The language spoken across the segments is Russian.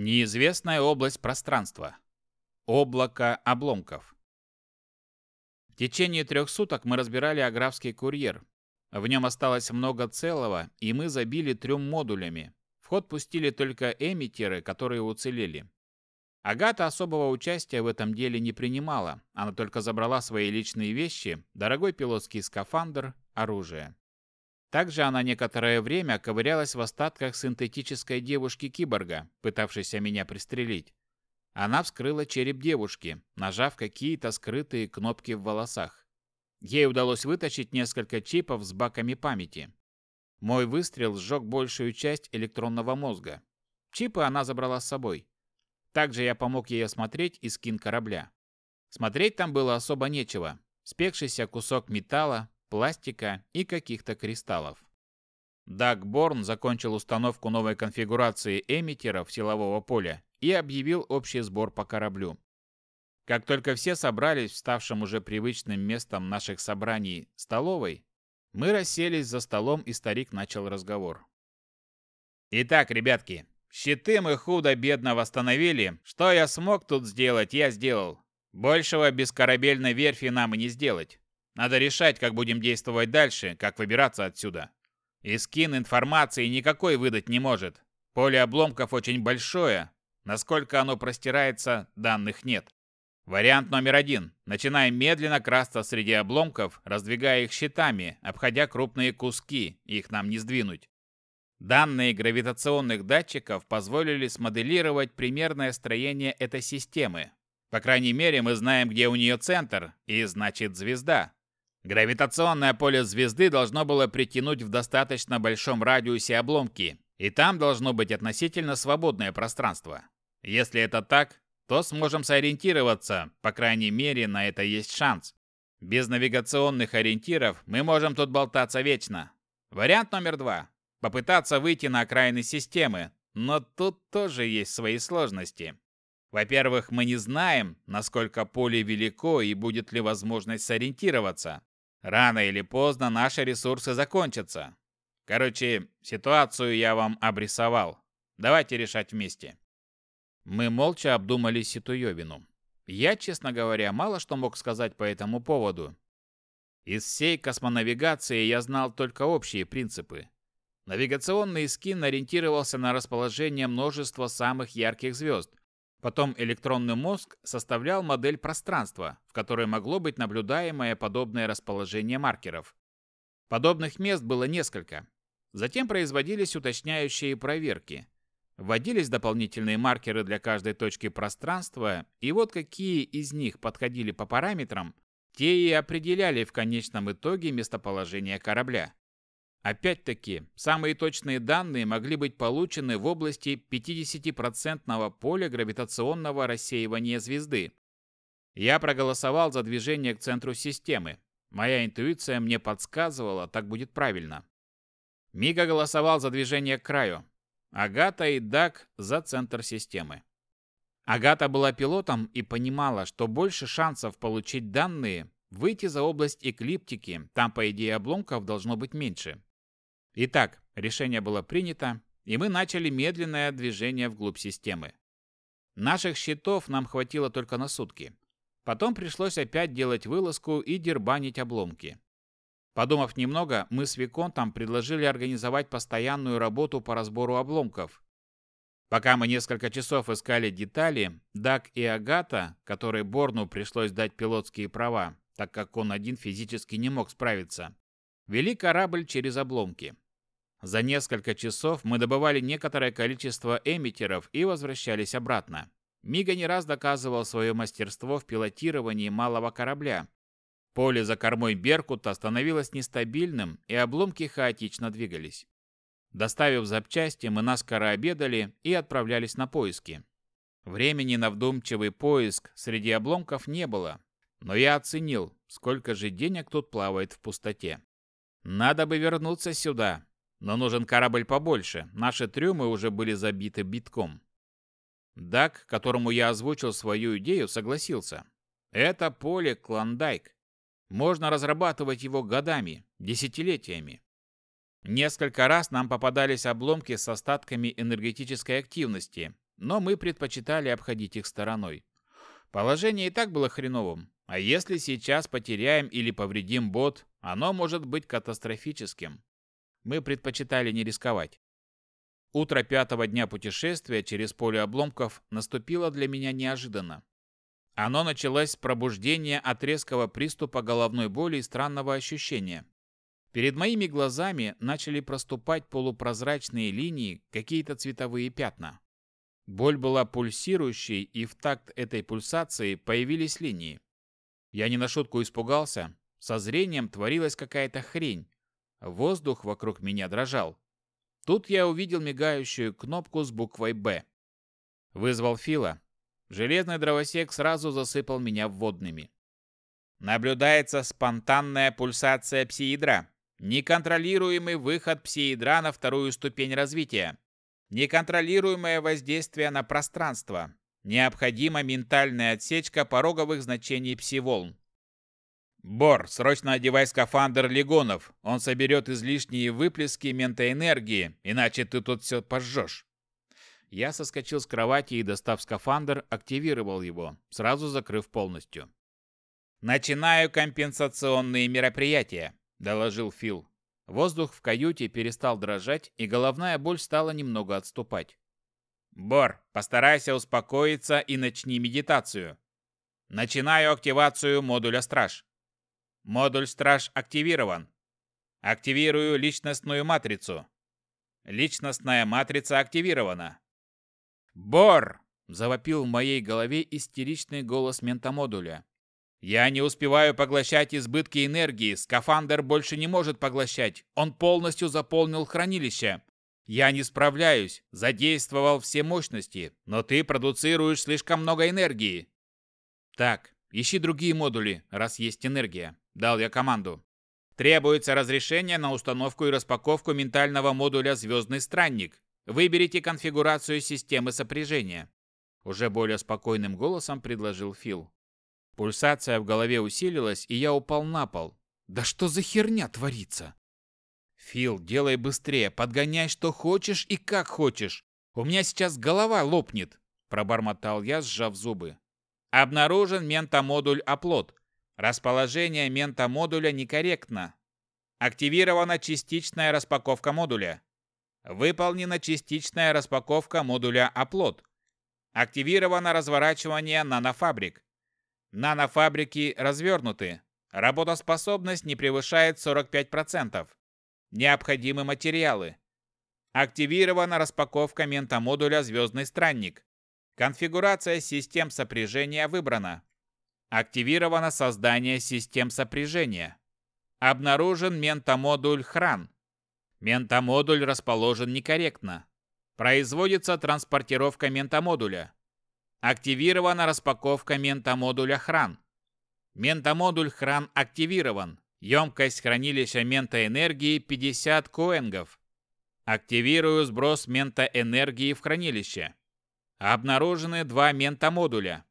Неизвестная область пространства. Облако обломков. В течение трех суток мы разбирали аграфский курьер. В нем осталось много целого, и мы забили трем модулями. В ход пустили только эмиттеры, которые уцелели. Агата особого участия в этом деле не принимала. Она только забрала свои личные вещи, дорогой пилотский скафандр, оружие. Также она некоторое время ковырялась в остатках синтетической девушки-киборга, пытавшейся меня пристрелить. Она вскрыла череп девушки, нажав какие-то скрытые кнопки в волосах. Ей удалось вытащить несколько чипов с баками памяти. Мой выстрел сжег большую часть электронного мозга. Чипы она забрала с собой. Также я помог ей осмотреть и скин корабля. Смотреть там было особо нечего. Спекшийся кусок металла, пластика и каких-то кристаллов. Даг Борн закончил установку новой конфигурации эмиттеров силового поля и объявил общий сбор по кораблю. Как только все собрались в ставшем уже привычным местом наших собраний столовой, мы расселись за столом, и старик начал разговор. «Итак, ребятки, щиты мы худо-бедно восстановили. Что я смог тут сделать, я сделал. Большего без корабельной верфи нам и не сделать. Надо решать, как будем действовать дальше, как выбираться отсюда. И скин информации никакой выдать не может. Поле обломков очень большое. Насколько оно простирается, данных нет. Вариант номер один. Начинаем медленно красться среди обломков, раздвигая их щитами, обходя крупные куски, их нам не сдвинуть. Данные гравитационных датчиков позволили смоделировать примерное строение этой системы. По крайней мере, мы знаем, где у нее центр, и значит звезда. Гравитационное поле звезды должно было притянуть в достаточно большом радиусе обломки, и там должно быть относительно свободное пространство. Если это так, то сможем сориентироваться, по крайней мере, на это есть шанс. Без навигационных ориентиров мы можем тут болтаться вечно. Вариант номер два. Попытаться выйти на окраины системы, но тут тоже есть свои сложности. Во-первых, мы не знаем, насколько поле велико и будет ли возможность сориентироваться. Рано или поздно наши ресурсы закончатся. Короче, ситуацию я вам обрисовал. Давайте решать вместе. Мы молча обдумали ситуевину. Я, честно говоря, мало что мог сказать по этому поводу. Из всей космонавигации я знал только общие принципы. Навигационный скин ориентировался на расположение множества самых ярких звезд, Потом электронный мозг составлял модель пространства, в которой могло быть наблюдаемое подобное расположение маркеров. Подобных мест было несколько. Затем производились уточняющие проверки. Вводились дополнительные маркеры для каждой точки пространства, и вот какие из них подходили по параметрам, те и определяли в конечном итоге местоположение корабля. Опять-таки, самые точные данные могли быть получены в области 50% поля гравитационного рассеивания звезды. Я проголосовал за движение к центру системы. Моя интуиция мне подсказывала, так будет правильно. Мига голосовал за движение к краю. Агата и Дак за центр системы. Агата была пилотом и понимала, что больше шансов получить данные выйти за область эклиптики, там, по идее, обломков должно быть меньше. Итак, решение было принято, и мы начали медленное движение вглубь системы. Наших щитов нам хватило только на сутки. Потом пришлось опять делать вылазку и дербанить обломки. Подумав немного, мы с Виконтом предложили организовать постоянную работу по разбору обломков. Пока мы несколько часов искали детали, Дак и Агата, которой Борну пришлось дать пилотские права, так как он один физически не мог справиться, вели корабль через обломки. За несколько часов мы добывали некоторое количество эмиттеров и возвращались обратно. Мига не раз доказывал свое мастерство в пилотировании малого корабля. Поле за кормой Беркута становилось нестабильным, и обломки хаотично двигались. Доставив запчасти, мы наскоро обедали и отправлялись на поиски. Времени на вдумчивый поиск среди обломков не было, но я оценил, сколько же денег тут плавает в пустоте. Надо бы вернуться сюда, но нужен корабль побольше. Наши трюмы уже были забиты битком. Дак, которому я озвучил свою идею, согласился. Это поле Клондайк. Можно разрабатывать его годами, десятилетиями. Несколько раз нам попадались обломки с остатками энергетической активности, но мы предпочитали обходить их стороной. Положение и так было хреновым, а если сейчас потеряем или повредим бот, оно может быть катастрофическим. Мы предпочитали не рисковать. Утро пятого дня путешествия через поле обломков наступило для меня неожиданно. Оно началось с пробуждения от резкого приступа головной боли и странного ощущения. Перед моими глазами начали проступать полупрозрачные линии, какие-то цветовые пятна. Боль была пульсирующей, и в такт этой пульсации появились линии. Я не на шутку испугался. Со зрением творилась какая-то хрень. Воздух вокруг меня дрожал. Тут я увидел мигающую кнопку с буквой «Б». Вызвал Фила. Железный дровосек сразу засыпал меня водными. Наблюдается спонтанная пульсация псиядра. Неконтролируемый выход псиядра на вторую ступень развития. Неконтролируемое воздействие на пространство. Необходима ментальная отсечка пороговых значений пси-волн. Бор, срочно одевай скафандр легонов. Он соберет излишние выплески ментоэнергии, иначе ты тут все пожжешь. Я соскочил с кровати и, достав скафандр, активировал его, сразу закрыв полностью. «Начинаю компенсационные мероприятия», — доложил Фил. Воздух в каюте перестал дрожать, и головная боль стала немного отступать. «Бор, постарайся успокоиться и начни медитацию. Начинаю активацию модуля «Страж». Модуль «Страж» активирован. Активирую личностную матрицу. Личностная матрица активирована. «Бор!» – завопил в моей голове истеричный голос ментамодуля. Я не успеваю поглощать избытки энергии, скафандр больше не может поглощать. Он полностью заполнил хранилище. Я не справляюсь, задействовал все мощности, но ты продуцируешь слишком много энергии. Так, ищи другие модули, раз есть энергия. Дал я команду. Требуется разрешение на установку и распаковку ментального модуля «Звездный странник». Выберите конфигурацию системы сопряжения. Уже более спокойным голосом предложил Фил. Пульсация в голове усилилась, и я упал на пол. Да что за херня творится? Фил, делай быстрее, подгоняй что хочешь и как хочешь. У меня сейчас голова лопнет, пробормотал я, сжав зубы. Обнаружен ментамодуль оплот. Расположение ментамодуля некорректно. Активирована частичная распаковка модуля. Выполнена частичная распаковка модуля оплот. Активировано разворачивание нанофабрик. Нанофабрики развернуты. Работоспособность не превышает 45%. Необходимы материалы. Активирована распаковка ментамодуля «Звездный странник». Конфигурация систем сопряжения выбрана. Активировано создание систем сопряжения. Обнаружен ментамодуль «Хран». Ментамодуль расположен некорректно. Производится транспортировка ментамодуля. Активирована распаковка ментамодуля Хран. Ментамодуль Хран активирован. Емкость хранилища ментоэнергии 50 коэнгов. Активирую сброс ментоэнергии в хранилище. Обнаружены два ментамодуля.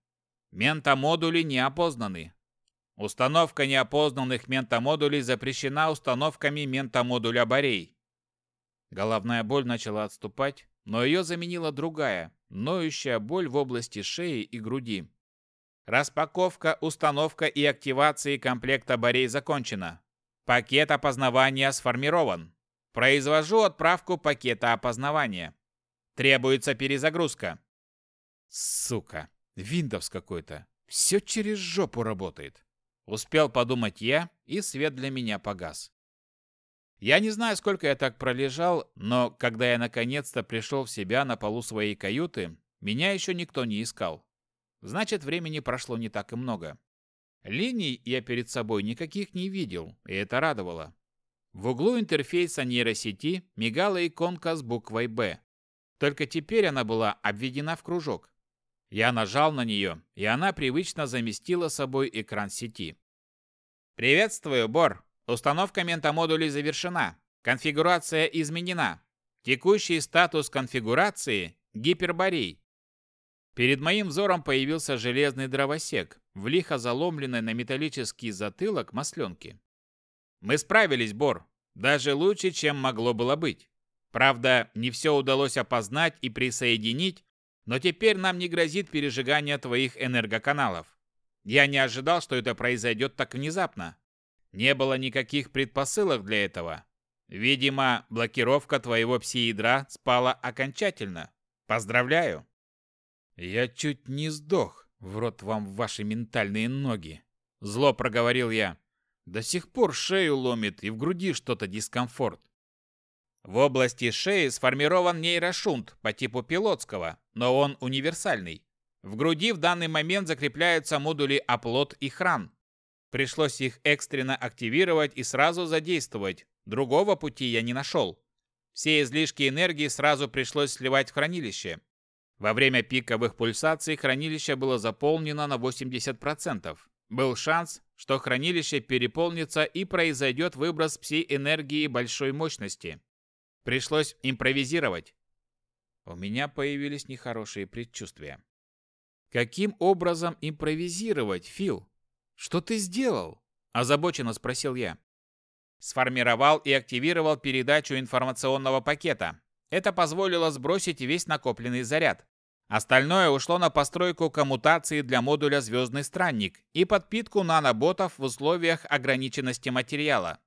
Ментамодули не опознаны. Установка неопознанных ментамодулей запрещена установками ментамодуля Борей. Головная боль начала отступать, но ее заменила другая, ноющая боль в области шеи и груди. Распаковка, установка и активация комплекта Борей закончена. Пакет опознавания сформирован. Произвожу отправку пакета опознавания. Требуется перезагрузка. Сука, Windows какой-то. Все через жопу работает. Успел подумать я, и свет для меня погас. Я не знаю, сколько я так пролежал, но когда я наконец-то пришел в себя на полу своей каюты, меня еще никто не искал. Значит, времени прошло не так и много. Линий я перед собой никаких не видел, и это радовало. В углу интерфейса нейросети мигала иконка с буквой «Б». Только теперь она была обведена в кружок. Я нажал на нее, и она привычно заместила собой экран сети. «Приветствую, Бор!» Установка ментамодулей завершена. Конфигурация изменена. Текущий статус конфигурации – гиперборей. Перед моим взором появился железный дровосек в лихо заломленной на металлический затылок масленки. Мы справились, Бор. Даже лучше, чем могло было быть. Правда, не все удалось опознать и присоединить, Но теперь нам не грозит пережигание твоих энергоканалов. Я не ожидал, что это произойдет так внезапно. Не было никаких предпосылок для этого. Видимо, блокировка твоего пси-ядра спала окончательно. Поздравляю. Я чуть не сдох. В рот вам ваши ментальные ноги. Зло проговорил я. До сих пор шею ломит и в груди что-то дискомфорт. В области шеи сформирован нейрошунт по типу пилотского, но он универсальный. В груди в данный момент закрепляются модули оплот и хран. Пришлось их экстренно активировать и сразу задействовать. Другого пути я не нашел. Все излишки энергии сразу пришлось сливать в хранилище. Во время пиковых пульсаций хранилище было заполнено на 80%. Был шанс, что хранилище переполнится и произойдет выброс пси-энергии большой мощности. Пришлось импровизировать. У меня появились нехорошие предчувствия. Каким образом импровизировать, Фил? Что ты сделал? озабоченно спросил я. Сформировал и активировал передачу информационного пакета. Это позволило сбросить весь накопленный заряд. Остальное ушло на постройку коммутации для модуля «Звездный странник» и подпитку наноботов в условиях ограниченности материала.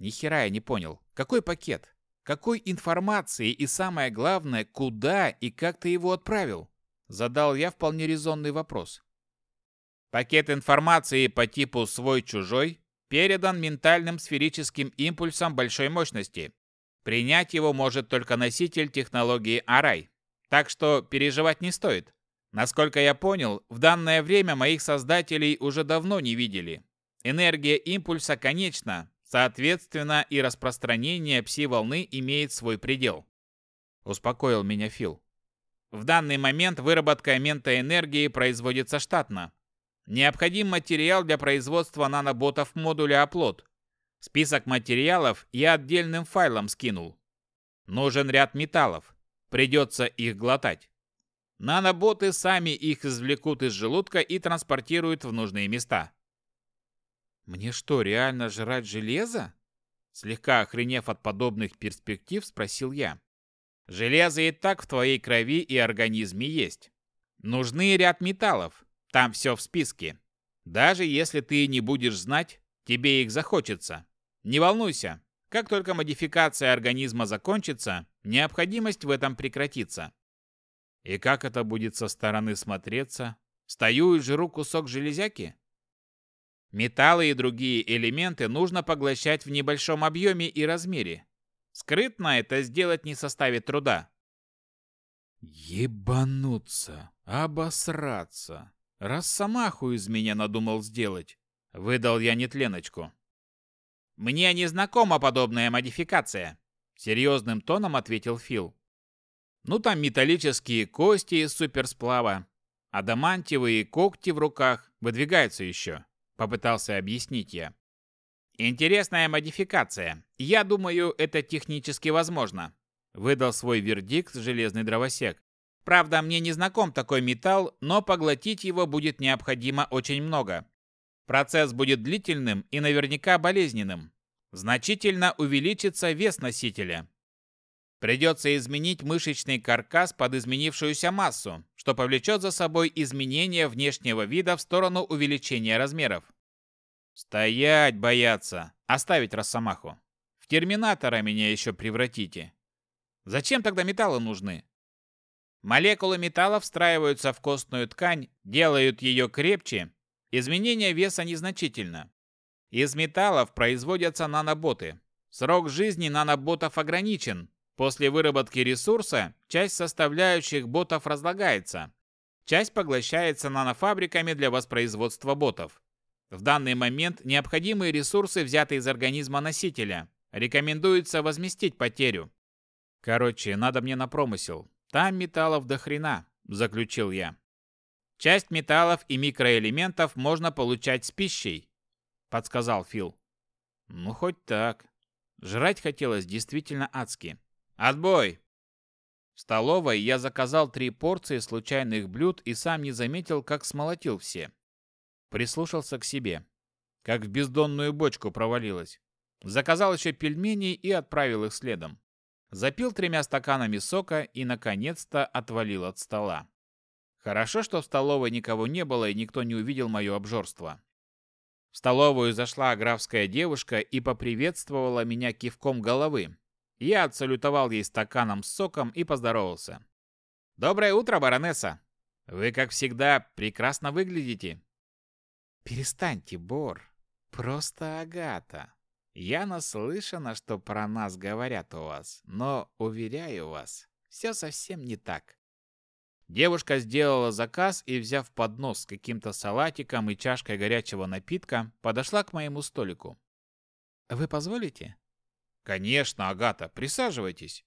Ни хера я не понял. Какой пакет? Какой информации и самое главное, куда и как ты его отправил? Задал я вполне резонный вопрос. Пакет информации по типу «свой-чужой» передан ментальным сферическим импульсом большой мощности. Принять его может только носитель технологии Арай. Так что переживать не стоит. Насколько я понял, в данное время моих создателей уже давно не видели. Энергия импульса конечна, Соответственно, и распространение пси-волны имеет свой предел. Успокоил меня Фил. В данный момент выработка ментоэнергии производится штатно. Необходим материал для производства наноботов модуля оплот. Список материалов я отдельным файлом скинул. Нужен ряд металлов. Придется их глотать. Наноботы сами их извлекут из желудка и транспортируют в нужные места. «Мне что, реально жрать железо?» Слегка охренев от подобных перспектив, спросил я. «Железо и так в твоей крови и организме есть. Нужны ряд металлов. Там все в списке. Даже если ты не будешь знать, тебе их захочется. Не волнуйся. Как только модификация организма закончится, необходимость в этом прекратится. И как это будет со стороны смотреться? Стою и жру кусок железяки? Металлы и другие элементы нужно поглощать в небольшом объеме и размере. Скрытно это сделать не составит труда. Ебануться, обосраться. Раз самаху из меня надумал сделать, выдал я нетленочку. Мне не знакома подобная модификация, серьезным тоном ответил Фил. Ну там металлические кости из суперсплава, адамантиевые когти в руках выдвигаются еще. Попытался объяснить я. Интересная модификация. Я думаю, это технически возможно. Выдал свой вердикт железный дровосек. Правда, мне не знаком такой металл, но поглотить его будет необходимо очень много. Процесс будет длительным и наверняка болезненным. Значительно увеличится вес носителя. Придется изменить мышечный каркас под изменившуюся массу, что повлечет за собой изменение внешнего вида в сторону увеличения размеров. Стоять бояться, оставить росомаху. В терминатора меня еще превратите. Зачем тогда металлы нужны? Молекулы металла встраиваются в костную ткань, делают ее крепче. Изменение веса незначительно. Из металлов производятся наноботы. Срок жизни наноботов ограничен, После выработки ресурса часть составляющих ботов разлагается. Часть поглощается нанофабриками для воспроизводства ботов. В данный момент необходимые ресурсы взяты из организма носителя. Рекомендуется возместить потерю. Короче, надо мне на промысел. Там металлов до хрена, заключил я. Часть металлов и микроэлементов можно получать с пищей, подсказал Фил. Ну хоть так. Жрать хотелось действительно адски. «Отбой!» В столовой я заказал три порции случайных блюд и сам не заметил, как смолотил все. Прислушался к себе. Как в бездонную бочку провалилось. Заказал еще пельмени и отправил их следом. запил тремя стаканами сока и, наконец-то, отвалил от стола. Хорошо, что в столовой никого не было и никто не увидел мое обжорство. В столовую зашла графская девушка и поприветствовала меня кивком головы. Я отсалютовал ей стаканом с соком и поздоровался. «Доброе утро, баронесса! Вы, как всегда, прекрасно выглядите!» «Перестаньте, Бор! Просто Агата!» Я наслышана, что про нас говорят у вас, но, уверяю вас, все совсем не так. Девушка сделала заказ и, взяв поднос с каким-то салатиком и чашкой горячего напитка, подошла к моему столику. «Вы позволите?» «Конечно, Агата, присаживайтесь».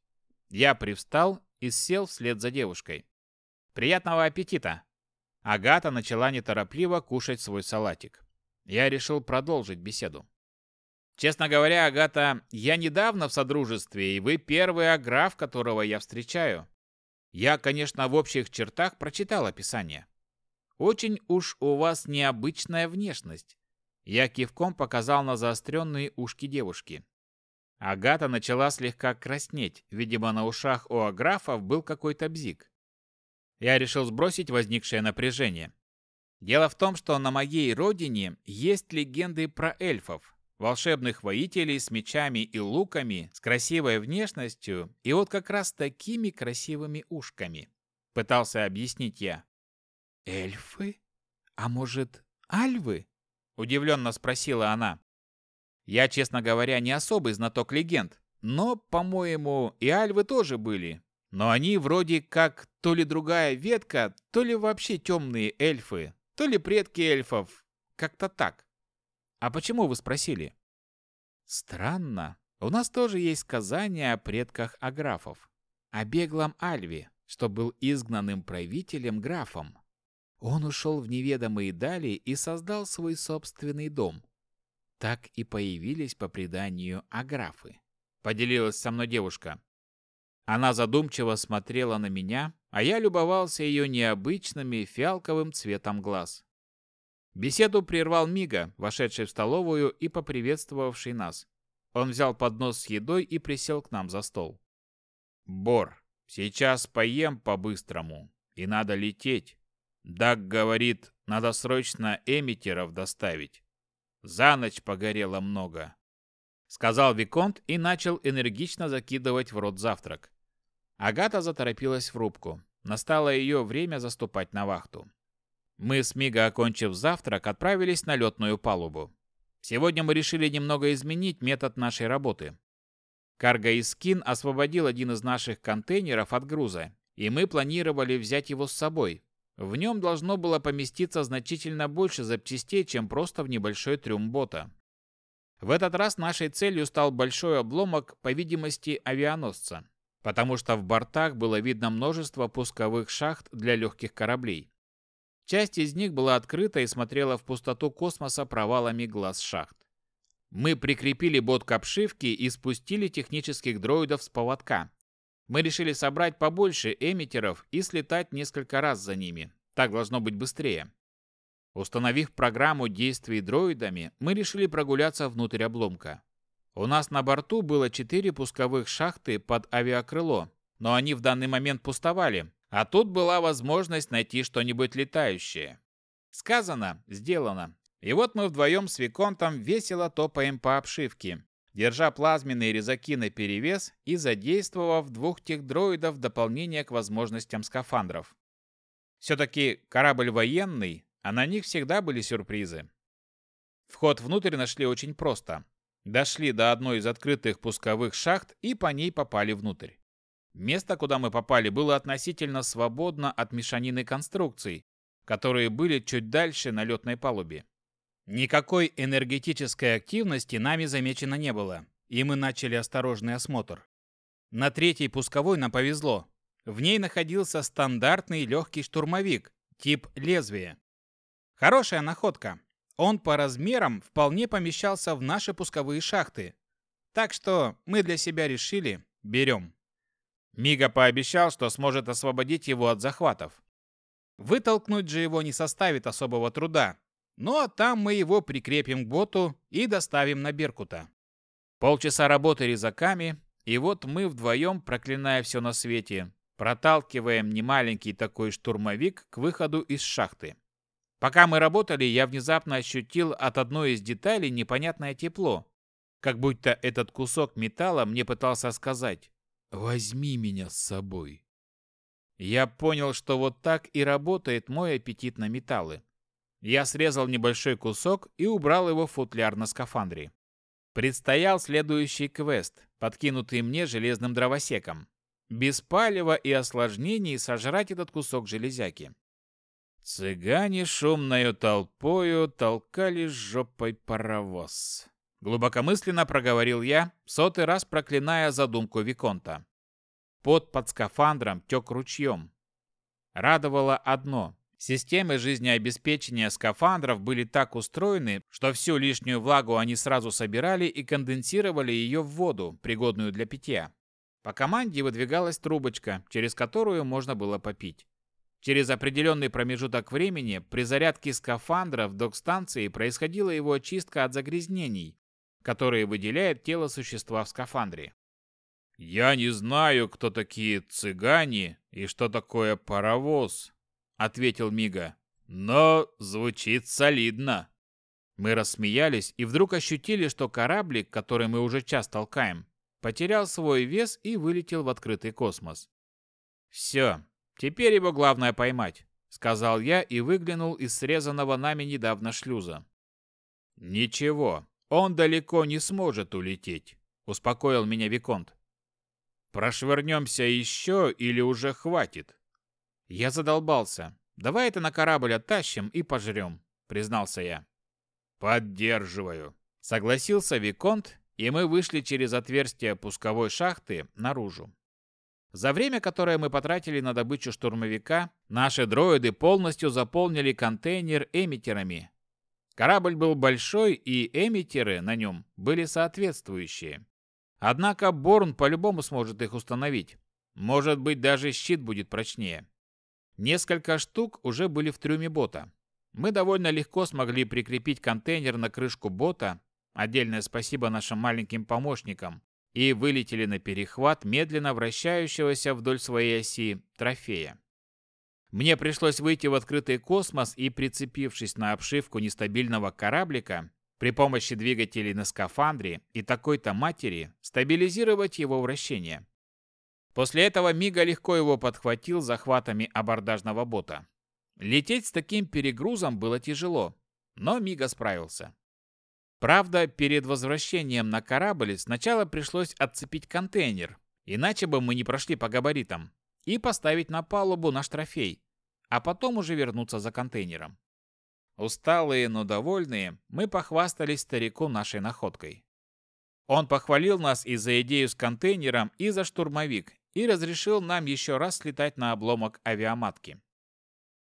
Я привстал и сел вслед за девушкой. «Приятного аппетита!» Агата начала неторопливо кушать свой салатик. Я решил продолжить беседу. Честно говоря, Агата, я недавно в содружестве, и вы первый аграф, которого я встречаю. Я, конечно, в общих чертах прочитал описание. Очень уж у вас необычная внешность. Я кивком показал на заостренные ушки девушки. Агата начала слегка краснеть, видимо, на ушах у аграфов был какой-то бзик. Я решил сбросить возникшее напряжение. Дело в том, что на моей родине есть легенды про эльфов, волшебных воителей с мечами и луками, с красивой внешностью и вот как раз такими красивыми ушками. Пытался объяснить я. «Эльфы? А может, альвы?» Удивленно спросила она. Я, честно говоря, не особый знаток легенд, но, по-моему, и альвы тоже были. Но они вроде как то ли другая ветка, то ли вообще темные эльфы, то ли предки эльфов. Как-то так. А почему вы спросили? Странно. У нас тоже есть сказания о предках аграфов. О беглом Альве, что был изгнанным правителем графом. Он ушел в неведомые дали и создал свой собственный дом. Так и появились по преданию аграфы. Поделилась со мной девушка. Она задумчиво смотрела на меня, а я любовался ее необычными фиалковым цветом глаз. Беседу прервал Мига, вошедший в столовую и поприветствовавший нас. Он взял поднос с едой и присел к нам за стол. «Бор, сейчас поем по-быстрому, и надо лететь. Даг говорит, надо срочно эмитеров доставить. За ночь погорело много», — сказал Виконт и начал энергично закидывать в рот завтрак. Агата заторопилась в рубку. Настало ее время заступать на вахту. Мы с Мига, окончив завтрак, отправились на летную палубу. Сегодня мы решили немного изменить метод нашей работы. Карго Искин освободил один из наших контейнеров от груза, и мы планировали взять его с собой. В нем должно было поместиться значительно больше запчастей, чем просто в небольшой трюм бота. В этот раз нашей целью стал большой обломок, по видимости, авианосца, потому что в бортах было видно множество пусковых шахт для легких кораблей. Часть из них была открыта и смотрела в пустоту космоса провалами глаз шахт. Мы прикрепили бот к обшивке и спустили технических дроидов с поводка. Мы решили собрать побольше эмиттеров и слетать несколько раз за ними. Так должно быть быстрее. Установив программу действий дроидами, мы решили прогуляться внутрь обломка. У нас на борту было четыре пусковых шахты под авиакрыло, но они в данный момент пустовали, а тут была возможность найти что-нибудь летающее. Сказано, сделано. И вот мы вдвоем с Виконтом весело топаем по обшивке, держа плазменные резаки наперевес и задействовав двух тех дроидов в дополнение к возможностям скафандров. Все-таки корабль военный, а на них всегда были сюрпризы. Вход внутрь нашли очень просто. Дошли до одной из открытых пусковых шахт и по ней попали внутрь. Место, куда мы попали, было относительно свободно от мешанины конструкций, которые были чуть дальше на летной палубе. Никакой энергетической активности нами замечено не было, и мы начали осторожный осмотр. На третьей пусковой нам повезло. В ней находился стандартный легкий штурмовик, тип лезвия. Хорошая находка. Он по размерам вполне помещался в наши пусковые шахты. Так что мы для себя решили, берем. Мига пообещал, что сможет освободить его от захватов. Вытолкнуть же его не составит особого труда. Ну а там мы его прикрепим к боту и доставим на Беркута. Полчаса работы резаками, и вот мы вдвоем, проклиная все на свете, проталкиваем немаленький такой штурмовик к выходу из шахты. Пока мы работали, я внезапно ощутил от одной из деталей непонятное тепло, как будто этот кусок металла мне пытался сказать «Возьми меня с собой». Я понял, что вот так и работает мой аппетит на металлы. Я срезал небольшой кусок и убрал его в футляр на скафандре. Предстоял следующий квест, подкинутый мне железным дровосеком. Без палева и осложнений сожрать этот кусок железяки. Цыгане шумною толпою толкали жопой паровоз. Глубокомысленно проговорил я, сотый раз проклиная задумку Виконта. Под под скафандром тек ручьем. Радовало одно. Системы жизнеобеспечения скафандров были так устроены, что всю лишнюю влагу они сразу собирали и конденсировали ее в воду, пригодную для питья. По команде выдвигалась трубочка, через которую можно было попить. Через определенный промежуток времени при зарядке скафандра в док-станции происходила его очистка от загрязнений, которые выделяет тело существа в скафандре. «Я не знаю, кто такие цыгане и что такое паровоз», — ответил Мига. «Но звучит солидно». Мы рассмеялись и вдруг ощутили, что кораблик, который мы уже час толкаем, потерял свой вес и вылетел в открытый космос. «Все, теперь его главное поймать», — сказал я и выглянул из срезанного нами недавно шлюза. «Ничего, он далеко не сможет улететь», — успокоил меня Виконт. Прошвырнемся еще или уже хватит? Я задолбался. Давай это на корабль оттащим и пожрем, признался я. Поддерживаю. Согласился Виконт, и мы вышли через отверстие пусковой шахты наружу. За время, которое мы потратили на добычу штурмовика, наши дроиды полностью заполнили контейнер эмиттерами. Корабль был большой, и эмиттеры на нем были соответствующие. Однако Борн по-любому сможет их установить. Может быть, даже щит будет прочнее. Несколько штук уже были в трюме бота. Мы довольно легко смогли прикрепить контейнер на крышку бота, отдельное спасибо нашим маленьким помощникам, и вылетели на перехват медленно вращающегося вдоль своей оси трофея. Мне пришлось выйти в открытый космос и, прицепившись на обшивку нестабильного кораблика, при помощи двигателей на скафандре и такой-то матери стабилизировать его вращение. После этого Мига легко его подхватил захватами абордажного бота. Лететь с таким перегрузом было тяжело, но Мига справился. Правда, перед возвращением на корабль сначала пришлось отцепить контейнер, иначе бы мы не прошли по габаритам, и поставить на палубу наш трофей, а потом уже вернуться за контейнером. Усталые, но довольные, мы похвастались старику нашей находкой. Он похвалил нас и за идею с контейнером, и за штурмовик, и разрешил нам еще раз слетать на обломок авиаматки.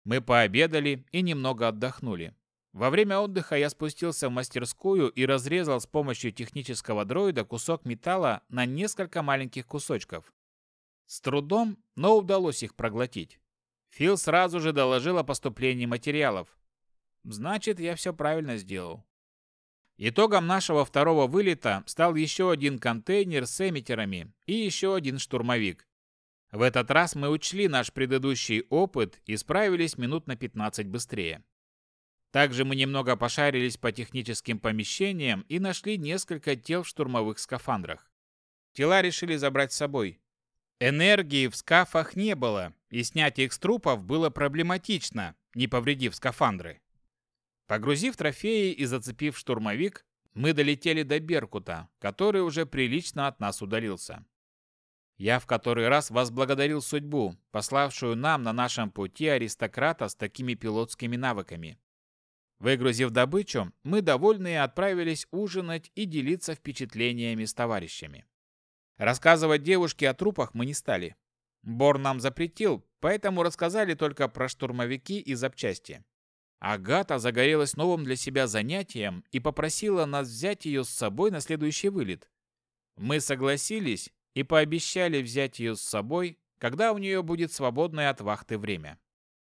Мы пообедали и немного отдохнули. Во время отдыха я спустился в мастерскую и разрезал с помощью технического дроида кусок металла на несколько маленьких кусочков. С трудом, но удалось их проглотить. Фил сразу же доложил о поступлении материалов, Значит, я все правильно сделал. Итогом нашего второго вылета стал еще один контейнер с эмиттерами и еще один штурмовик. В этот раз мы учли наш предыдущий опыт и справились минут на 15 быстрее. Также мы немного пошарились по техническим помещениям и нашли несколько тел в штурмовых скафандрах. Тела решили забрать с собой. Энергии в скафах не было, и снять их с трупов было проблематично, не повредив скафандры. Погрузив трофеи и зацепив штурмовик, мы долетели до Беркута, который уже прилично от нас удалился. Я в который раз возблагодарил судьбу, пославшую нам на нашем пути аристократа с такими пилотскими навыками. Выгрузив добычу, мы довольные отправились ужинать и делиться впечатлениями с товарищами. Рассказывать девушке о трупах мы не стали. Бор нам запретил, поэтому рассказали только про штурмовики и запчасти. Агата загорелась новым для себя занятием и попросила нас взять ее с собой на следующий вылет. Мы согласились и пообещали взять ее с собой, когда у нее будет свободное от вахты время.